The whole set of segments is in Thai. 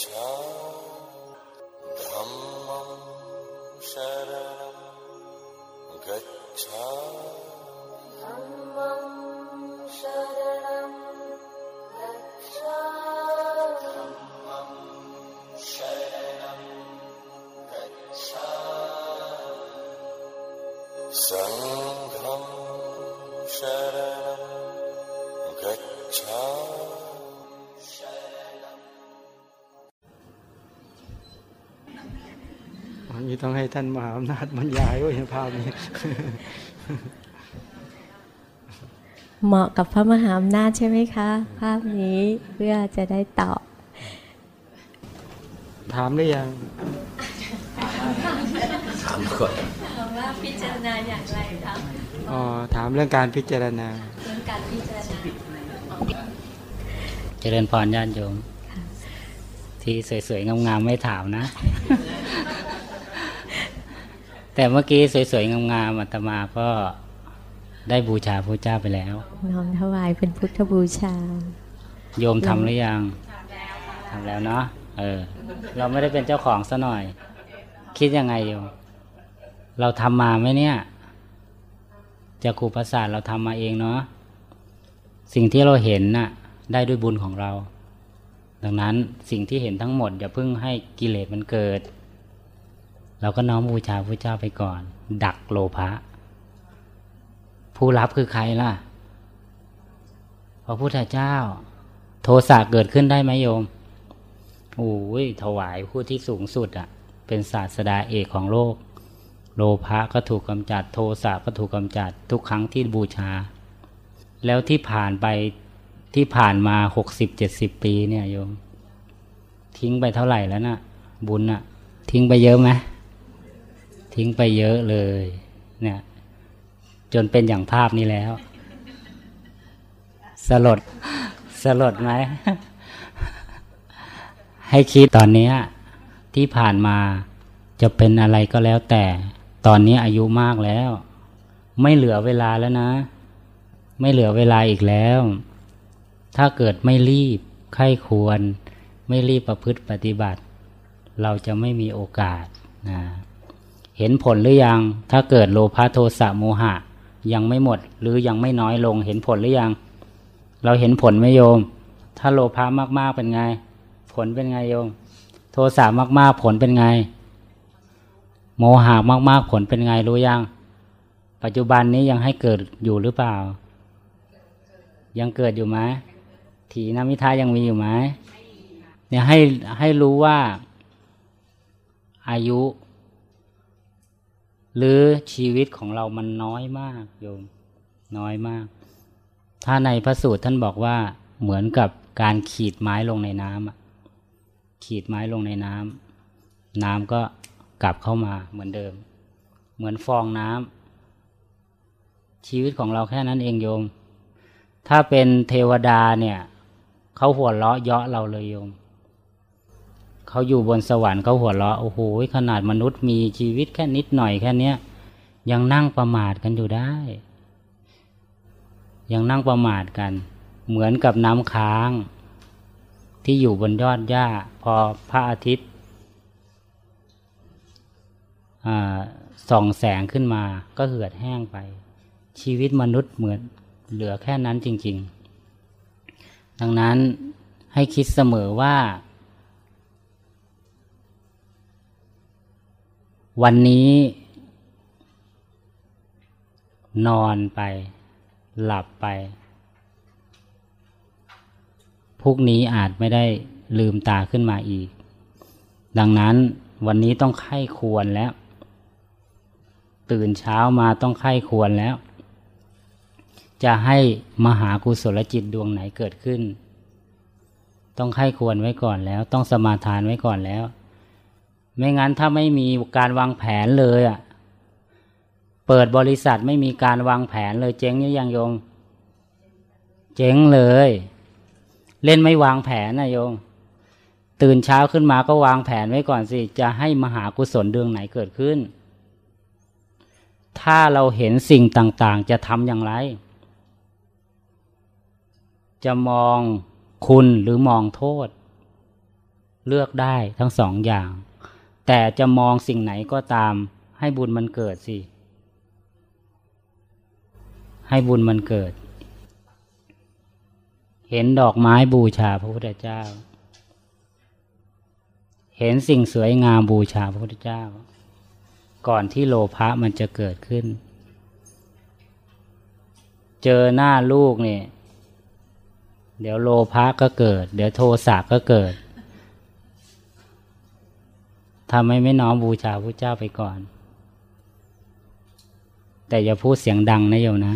गच्छा धर्म शर गर गच्छा धरणं शर गच्छ อันนี้ต้องให้ท่านมหาอำนาจบรรยายว่าภาพนี้เหมาะกับพระมหาอำนาจใช่ไหมคะ ภาพนี้เพื่อจะได้ตอบ ถามหรือยัง ถามก่อนว่าพิจารณาอย่างไรคะอ๋อถามเรื่องการพิจารณาเรื่องการพิจารณาเจริญพรญาติโยมที่สวยๆงามๆไม่ถามนะ แต่เมื่อกี้สวยๆ งามๆอาตมาก็ได้บูชาพระเจ้าไปแล้ว น้อมถวายเป็นพุทธบูชา โยมทำหรือยังทำแล้วเนาะเออ เราไม่ได้เป็นเจ้าของซะหน่อย คิดยังไงโยมเราทำมาไหมเนี่ยจากครูประสาทเราทำมาเองเนาะสิ่งที่เราเห็นน่ะ ได้ด้วยบุญของเรา ดังนั้นสิ่งที่เห็นทั้งหมดอย่าเพิ่งให้กิเลสมันเกิด เราก็น้อมบูชาพระเจ้าไปก่อน ดักโลภะผู้รับคือใครล่ะพระพุทธเจ้า โทสะเกิดขึ้นได้ไหมโยมโอ้ยถวายผู้ที่สูงสุดอะ่ะ เป็นศาสดาเอกของโลก โลภะก็ถูกกำจัด โทสะก็ถูกกำจัด ทุกครั้งที่บูชา แล้วที่ผ่านไปที่ผ่านมาหกสิบเจ็ดสิบปีเนี่ยโยม ทิ้งไปเท่าไหร่แล้วนะ่ะ บุญน่ะ ทิ้งไปเยอะไหม ทิ้งไปเยอะเลย เนี่ย จนเป็นอย่างภาพนี้แล้ว สลด สลดไหม ให้คิดตอนนี้ที่ผ่านมาจะเป็นอะไรก็แล้วแต่ ตอนนี้อายุมากแล้ว ไม่เหลือเวลาแล้วนะ ไม่เหลือเวลาอีกแล้ว ถ้าเกิดไม่รีบไข้ควร ไม่รีบประพฤติปฏิบัติ เราจะไม่มีโอกาสนะ เห็นผลหรือยัง ถ้าเกิดโลภะโทสะโมหะ ยังไม่หมด หรือยังไม่น้อยลง เห็นผลหรือยัง เราเห็นผลไหมโยม ถ้าโลภะมากๆเป็นไง ผลเป็นไงโยม โทสะมากๆผลเป็นไง โมหะมากๆผลเป็นไงรู้ยัง ปัจจุบันนี้ยังให้เกิดอยู่หรือเปล่า ยังเกิดอยู่ไหมถีนมิทายังมีอยู่ไหมเนี่ยให้ให้รู้ว่าอายุ หรือชีวิตของเรามันน้อยมากโยม น้อยมาก ถ้าในพระสูตรท่านบอกว่าเหมือนกับการขีดไม้ลงในน้ำขีดไม้ลงในน้ำน้ำก็กลับเข้ามาเหมือนเดิม เหมือนฟองน้ำชีวิตของเราแค่นั้นเองโยม ถ้าเป็นเทวดาเนี่ยเขาหัวเราะเยาะเราเลยโยม เขาอยู่บนสวรรค์เขาหัวเราะโอ้โหขนาดมนุษย์มีชีวิตแค่นิดหน่อยแค่เนี้ยยังนั่งประมาทกันอยู่ได้ ยังนั่งประมาทกัน เหมือนกับน้ำค้าง ที่อยู่บนยอดหญ้า พอพระอาทิตย์ส่องแสงขึ้นมาก็เหือดแห้งไป ชีวิตมนุษย์เหมือนเหลือแค่นั้นจริง ๆ ดังนั้นให้คิดเสมอว่า วันนี้ นอนไป หลับไปพรุ่งนี้อาจไม่ได้ลืมตาขึ้นมาอีก ดังนั้นวันนี้ต้องไข้ควรแล้ว ตื่นเช้ามาต้องไข้ควรแล้ว จะให้มหากุศลจิตดวงไหนเกิดขึ้น ต้องไข้ควรไว้ก่อนแล้ว ต้องสมาทานไว้ก่อนแล้ว ไม่งั้นถ้าไม่มีการวางแผนเลยอะ เปิดบริษัทไม่มีการวางแผนเลยเจ๊งนี่ยังโยม เจ๊งเลย เล่นไม่วางแผนนะโยม ตื่นเช้าขึ้นมาก็วางแผนไว้ก่อนสิ จะให้มหากุศลดวงไหนเกิดขึ้น ถ้าเราเห็นสิ่งต่าง ๆ จะทำอย่างไร จะมองคุณหรือมองโทษ เลือกได้ทั้งสองอย่าง แต่จะมองสิ่งไหนก็ตาม ให้บุญมันเกิดสิ ให้บุญมันเกิด เห็นดอกไม้บูชาพระพุทธเจ้า เห็นสิ่งสวยงามบูชาพระพุทธเจ้า ก่อนที่โลภะมันจะเกิดขึ้น เจอหน้าลูกเนี่ยเดี๋ยวโลภะก็เกิด เดี๋ยวโทสะก็เกิด ทำให้ไม่น้อมบูชาพระเจ้าไปก่อน แต่อย่าพูดเสียงดังนะโยมนะ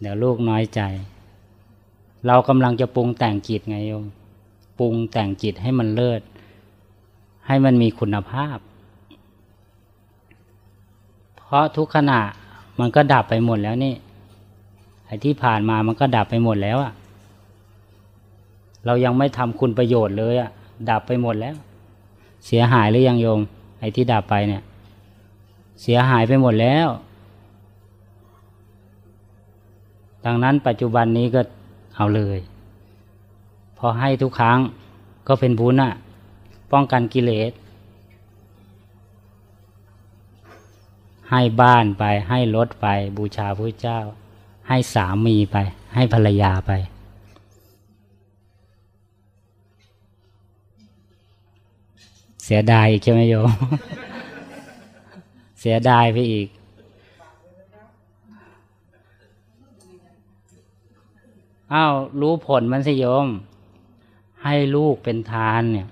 เดี๋ยวลูกน้อยใจ เรากำลังจะปรุงแต่งจิตไงโยมปรุงแต่งจิตให้มันเลิศ ให้มันมีคุณภาพ เพราะทุกขณะมันก็ดับไปหมดแล้วนี่ไอ้ที่ผ่านมามันก็ดับไปหมดแล้วอะเรายังไม่ทำคุณประโยชน์เลยอะดับไปหมดแล้ว เสียหายหรือยังโยม ไอ้ที่ดับไปเนี่ย เสียหายไปหมดแล้ว ดังนั้นปัจจุบันนี้ก็เอาเลย พอให้ทุกครั้งก็เป็นบุญอะป้องกันกิเลส ให้บ้านไป ให้รถไป บูชาพระเจ้า ให้สามีไป ให้ภรรยาไป สียดายอีกใช่ไหมโยม เสียดายไปอีก อ้าว รู้ผลมันสิโยม ให้ลูกเป็นทานเนี่ย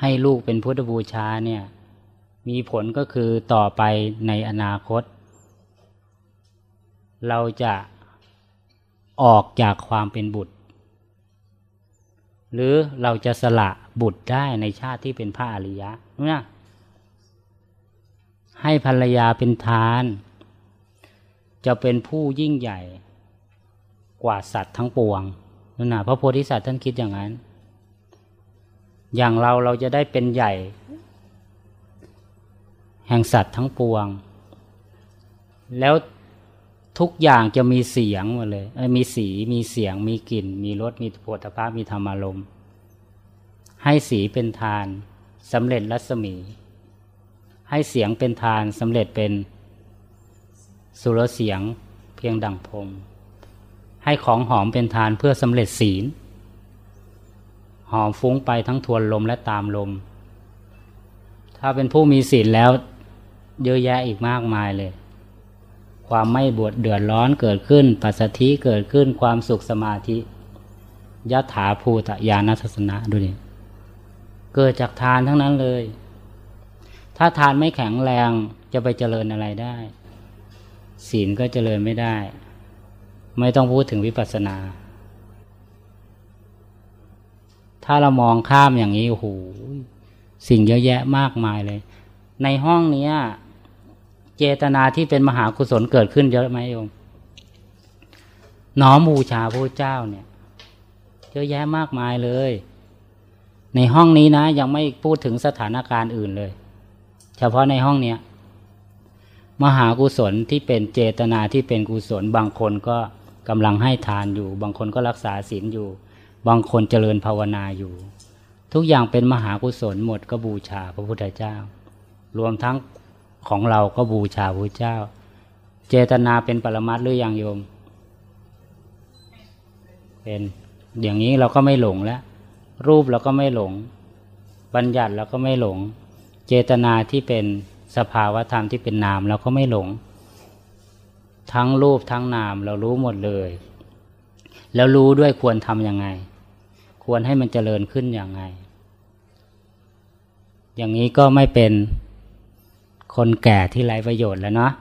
ให้ลูกเป็นพุทธบูชาเนี่ย มีผลก็คือต่อไปในอนาคต เราจะออกจากความเป็นบุตร หรือเราจะสละบุตรได้ในชาติที่เป็นพระอริยะนะให้ภรรยาเป็นทาน จะเป็นผู้ยิ่งใหญ่ กว่าสัตว์ทั้งปวงนั่นนะพระโพธิสัตว์ท่านคิดอย่างนั้น อย่างเราเราจะได้เป็นใหญ่ แห่งสัตว์ทั้งปวง แล้ว ทุกอย่างจะมีเสียงหมดเลย มีสี มีเสียง มีกลิ่น มีรส มีโผฏฐัพพมีธรรมารมณ์ ให้สีเป็นทานสำเร็จรัศมี ให้เสียงเป็นทานสำเร็จเป็นสุรเสียงเพียงดังพรมให้ของหอมเป็นทานเพื่อสำเร็จศีล หอมฟุ้งไปทั้งทวนลมและตามลม ถ้าเป็นผู้มีศีลแล้วเยอะแยะอีกมากมายเลย ความไม่บวดเดือดร้อนเกิดขึ้น ปัสสธิเกิดขึ้นความสุขสมาธิยะถาภูตญาณทัศนะดูดิเกิดจากทานทั้งนั้นเลย ถ้าทานไม่แข็งแรงจะไปเจริญอะไรได้ ศีลก็เจริญไม่ได้ ไม่ต้องพูดถึงวิปัสสนา ถ้าเรามองข้ามอย่างนี้โอ้โหสิ่งเยอะแยะมากมายเลย ในห้องนี้ เจตนาที่เป็นมหากุศลเกิดขึ้นเยอะไหมโยมน้อมบูชาพระเจ้าเนี่ยเยอะแยะมากมายเลย ในห้องนี้นะ ยังไม่พูดถึงสถานการณ์อื่นเลย เฉพาะในห้องเนี้ยมหากุศลที่เป็นเจตนาที่เป็นกุศล บางคนก็กำลังให้ทานอยู่ บางคนก็รักษาศีลอยู่ บางคนเจริญภาวนาอยู่ ทุกอย่างเป็นมหากุศลหมดก็บูชาพระพุทธเจ้า รวมทั้ง ของเราก็บูชาพระเจ้า เจตนาเป็นปรมัตหรืออยังโยม เป็นอย่างนี้เราก็ไม่หลงแล้วรูปเราก็ไม่หลง บัญญัติเราก็ไม่หลง เจตนาที่เป็นสภาวธรรมที่เป็นนามเราก็ไม่หลง ทั้งรูปทั้งนามเรารู้หมดเลย แล้วรู้ด้วยควรทำยังไง ควรให้มันเจริญขึ้นอย่างไง อย่างนี้ก็ไม่เป็น คนแก่ที่ไร้ประโยชน์แล้วเนาะ